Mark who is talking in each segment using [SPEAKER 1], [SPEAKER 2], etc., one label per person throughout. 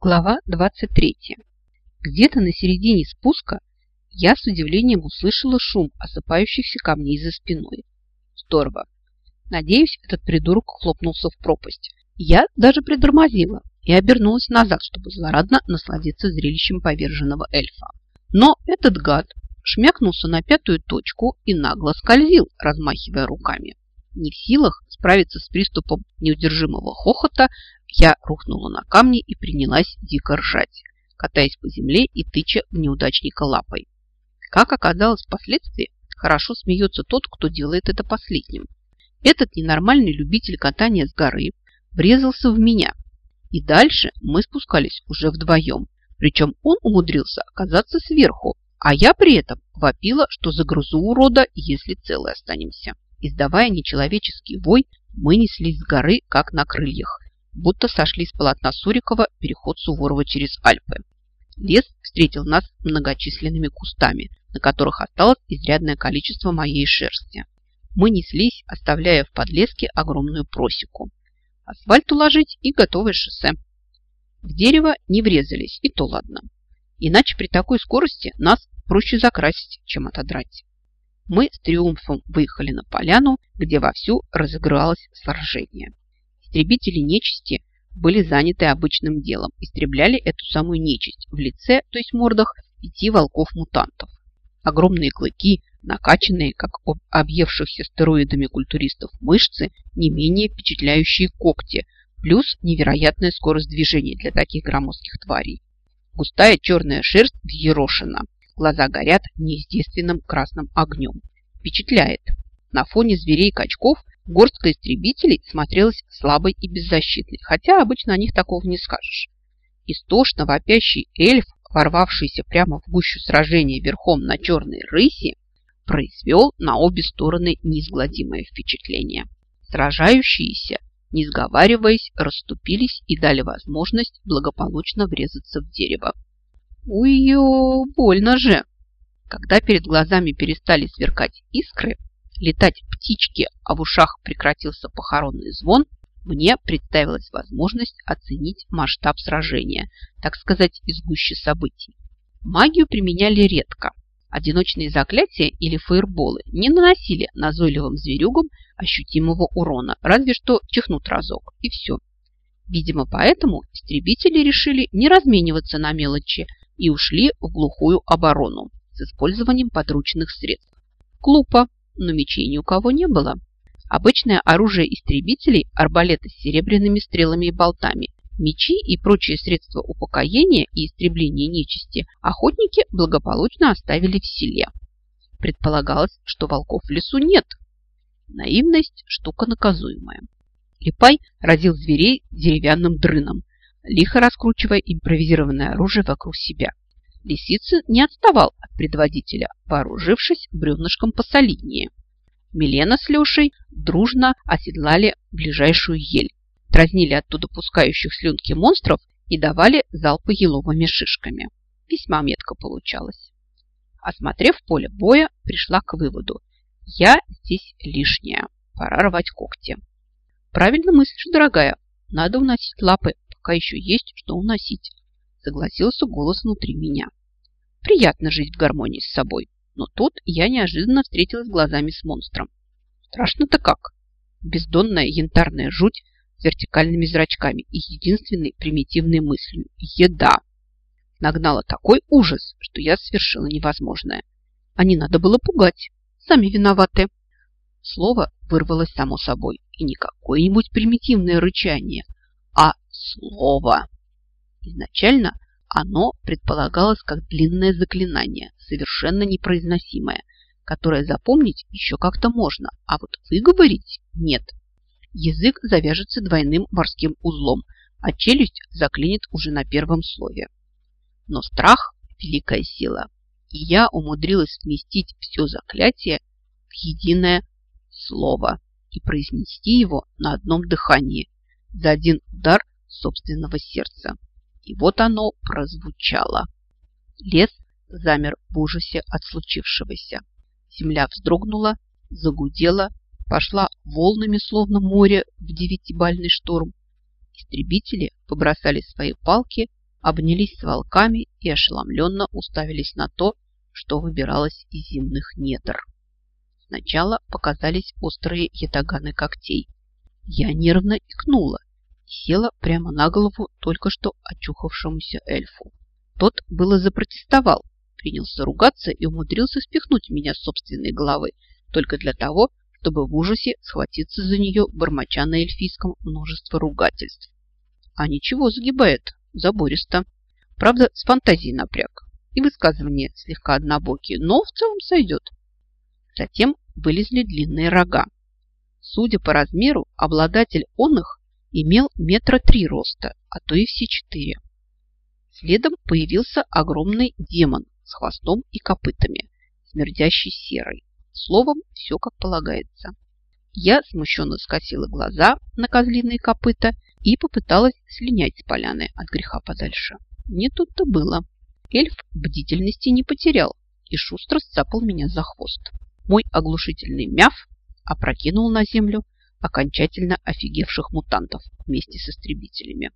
[SPEAKER 1] Глава 23. Где-то на середине спуска я с удивлением услышала шум осыпающихся камней за спиной. Здорово. Надеюсь, этот придурок хлопнулся в пропасть. Я даже притормозила и обернулась назад, чтобы злорадно насладиться зрелищем поверженного эльфа. Но этот гад шмякнулся на пятую точку и нагло скользил, размахивая руками. Не в силах справиться с приступом неудержимого хохота, я рухнула на камни и принялась дико ржать, катаясь по земле и тыча в неудачника лапой. Как оказалось впоследствии, хорошо смеется тот, кто делает это последним. Этот ненормальный любитель катания с горы врезался в меня. И дальше мы спускались уже вдвоем. Причем он умудрился оказаться сверху, а я при этом вопила, что загрузу урода, если целы останемся. Издавая нечеловеческий вой, мы неслись с горы, как на крыльях, будто сошли с полотна Сурикова переход Суворова через Альпы. Лес встретил нас многочисленными кустами, на которых осталось изрядное количество моей шерсти. Мы неслись, оставляя в подлеске огромную просеку. Асфальт уложить и готовое шоссе. В дерево не врезались, и то ладно. Иначе при такой скорости нас проще закрасить, чем отодрать. Мы с триумфом выехали на поляну, где вовсю разыгралось сражение. Истребители нечисти были заняты обычным делом, истребляли эту самую нечисть в лице, то есть мордах, пяти волков-мутантов. Огромные клыки, накачанные, как объевшихся стероидами культуристов мышцы, не менее впечатляющие когти, плюс невероятная скорость движения для таких громоздких тварей. Густая черная шерсть взъерошена, глаза горят неестественным красным огнем. Впечатляет. На фоне зверей-качков Горстка истребителей смотрелась слабой и беззащитной, хотя обычно о них такого не скажешь. Истошно вопящий эльф, ворвавшийся прямо в гущу сражения верхом на черной рыси, произвел на обе стороны неизгладимое впечатление. Сражающиеся, не сговариваясь, расступились и дали возможность благополучно врезаться в дерево. Уй-ё, больно же! Когда перед глазами перестали сверкать искры, летать птички, а в ушах прекратился похоронный звон, мне представилась возможность оценить масштаб сражения, так сказать, из гуще событий. Магию применяли редко. Одиночные заклятия или фаерболы не наносили назойливым зверюгам ощутимого урона, разве что чихнут разок, и все. Видимо, поэтому истребители решили не размениваться на мелочи и ушли в глухую оборону с использованием подручных средств. Глупо, но мечей ни у кого не было. Обычное оружие истребителей – арбалеты с серебряными стрелами и болтами. Мечи и прочие средства упокоения и истребления нечисти охотники благополучно оставили в селе. Предполагалось, что волков в лесу нет. Наивность – штука наказуемая. Липай разил зверей деревянным дрыном, лихо раскручивая импровизированное оружие вокруг себя. Лисица не отставал от предводителя, вооружившись бревнышком посолиднее. Милена с Лешей дружно оседлали ближайшую ель, дразнили оттуда пускающих слюнки монстров и давали залпы еловыми шишками. Весьма метко получалось. Осмотрев поле боя, пришла к выводу. Я здесь лишняя. Пора рвать когти. Правильно мыслишь, дорогая. Надо уносить лапы, пока еще есть что уносить. Согласился голос внутри меня. Приятно жить в гармонии с собой. Но тут я неожиданно встретилась глазами с монстром. Страшно-то как. Бездонная янтарная жуть с вертикальными зрачками и единственной примитивной мыслью – еда. Нагнала такой ужас, что я совершила невозможное. А не надо было пугать. Сами виноваты. Слово вырвалось само собой. И не какое-нибудь примитивное рычание, а слово. Изначально оно предполагалось как длинное заклинание, совершенно непроизносимое, которое запомнить еще как-то можно, а вот выговорить нет. Язык завяжется двойным морским узлом, а челюсть заклинит уже на первом слове. Но страх – великая сила, и я умудрилась вместить все заклятие в единое слово и произнести его на одном дыхании за один удар собственного сердца. И вот оно прозвучало. Лес замер в ужасе от случившегося. Земля вздрогнула, загудела, пошла волнами, словно море в девятибальный шторм. Истребители побросали свои палки обнялись с волками и ошеломленно уставились на то, что выбиралось из зимных недр. Сначала показались острые ятаганы когтей. Я нервно икнула села прямо на голову только что очухавшемуся эльфу. Тот было запротестовал, принялся ругаться и умудрился спихнуть меня с собственной головы только для того, чтобы в ужасе схватиться за нее, бормоча на эльфийском множество ругательств. А ничего, загибает, забористо. Правда, с фантазией напряг. И высказывания слегка однобокие, но в целом сойдет. Затем вылезли длинные рога. Судя по размеру, обладатель он их имел метра три роста, а то и все четыре. Следом появился огромный демон с хвостом и копытами, смердящий серой. Словом, все как полагается. Я смущенно скосила глаза на козлиные копыта и попыталась слинять с поляны от греха подальше. Не тут-то было. Эльф бдительности не потерял и шустро сцапал меня за хвост. Мой оглушительный мяв опрокинул на землю окончательно офигевших мутантов вместе с истребителями.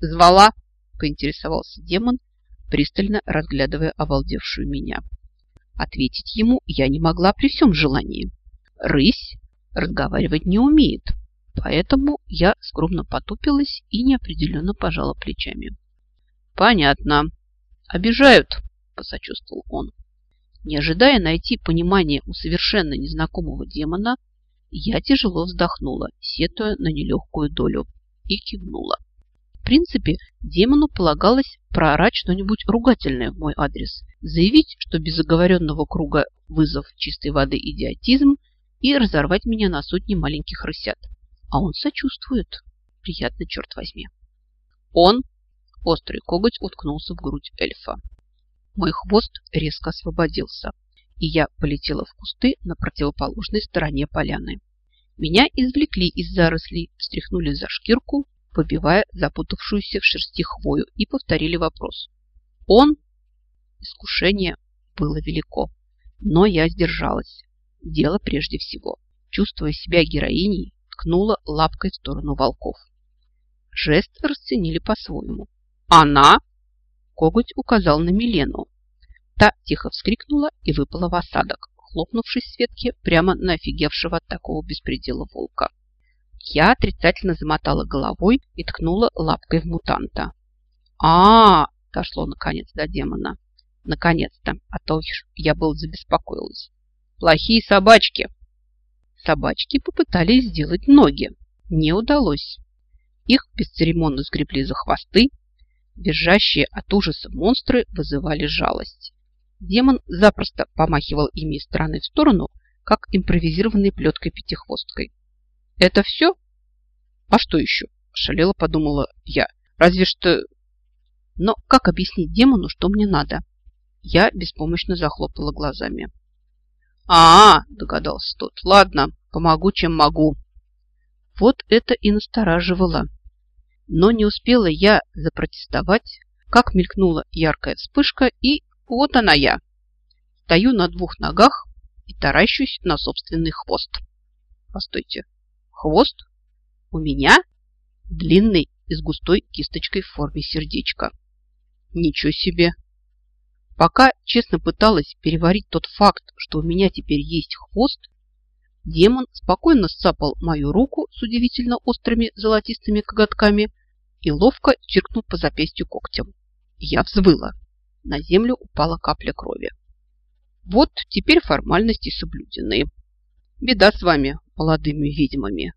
[SPEAKER 1] «Звала?» – поинтересовался демон, пристально разглядывая обалдевшую меня. Ответить ему я не могла при всем желании. Рысь разговаривать не умеет, поэтому я скромно потупилась и неопределенно пожала плечами. «Понятно. Обижают», – посочувствовал он. Не ожидая найти понимание у совершенно незнакомого демона, я тяжело вздохнула, сетуя на нелегкую долю, и кивнула принципе, демону полагалось проорать что-нибудь ругательное в мой адрес, заявить, что без оговоренного круга вызов чистой воды идиотизм и разорвать меня на сотни маленьких рысят. А он сочувствует. Приятно, черт возьми. Он, острый коготь, уткнулся в грудь эльфа. Мой хвост резко освободился, и я полетела в кусты на противоположной стороне поляны. Меня извлекли из зарослей, встряхнули за шкирку выбивая запутавшуюся в шерсти хвою, и повторили вопрос. Он? Искушение было велико, но я сдержалась. Дело прежде всего. Чувствуя себя героиней, ткнула лапкой в сторону волков. Жест расценили по-своему. «Она?» Коготь указал на Милену. Та тихо вскрикнула и выпала в осадок, хлопнувшись с ветки прямо на офигевшего от такого беспредела волка. Я отрицательно замотала головой и ткнула лапкой в мутанта. а, -а, -а дошло наконец до демона. Наконец-то, а то я был забеспокоилась. Плохие собачки. Собачки попытались сделать ноги. Не удалось. Их бесцеремонно сгребли за хвосты. Визжащие от ужаса монстры вызывали жалость. Демон запросто помахивал ими из стороны в сторону, как импровизированной плеткой-пятихвосткой. Это все? А что еще? Шалела, подумала я. Разве что... Но как объяснить демону, что мне надо? Я беспомощно захлопала глазами. а, -а, -а догадался тот. Ладно, помогу, чем могу. Вот это и настораживало. Но не успела я запротестовать, как мелькнула яркая вспышка, и вот она я. Стою на двух ногах и таращусь на собственный хвост. Постойте, Хвост у меня длинный и с густой кисточкой в форме сердечка. Ничего себе! Пока честно пыталась переварить тот факт, что у меня теперь есть хвост, демон спокойно сцапал мою руку с удивительно острыми золотистыми коготками и ловко черкнул по запястью когтем. Я взвыла. На землю упала капля крови. Вот теперь формальности соблюдены. Беда с вами, молодыми ведьмами.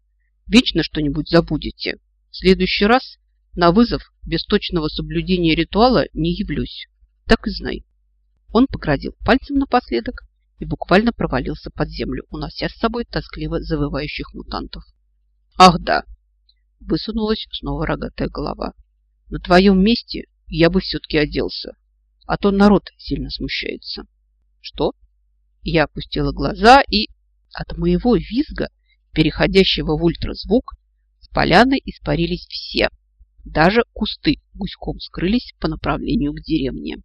[SPEAKER 1] Вечно что-нибудь забудете. В следующий раз на вызов без точного соблюдения ритуала не явлюсь. Так и знай. Он погрозил пальцем напоследок и буквально провалился под землю, унося с собой тоскливо завывающих мутантов. Ах да! Высунулась снова рогатая голова. На твоем месте я бы все-таки оделся, а то народ сильно смущается. Что? Я опустила глаза и от моего визга переходящего в ультразвук, с поляны испарились все. Даже кусты гуськом скрылись по направлению к деревне.